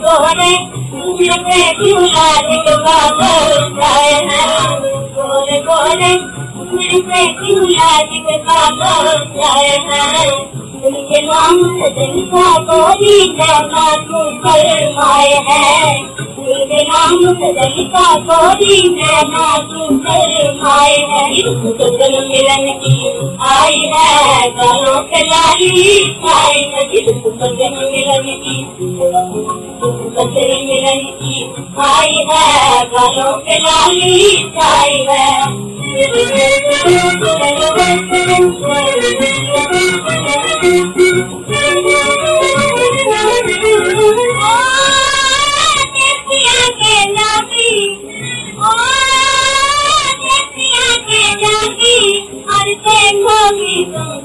है बालों पे लाली आई है? गोरे गोरे मुझे क्यों लाज के हैं हैं नाम से दिल का गोरी जाना तू फरमाए है उनके नाम से दिल का गोरी जाना तू फरमाए है सजन मिलन की आई है गालों के लाली आई है सजन मिलन की सजन मिलन की आई है गालों के लाली आई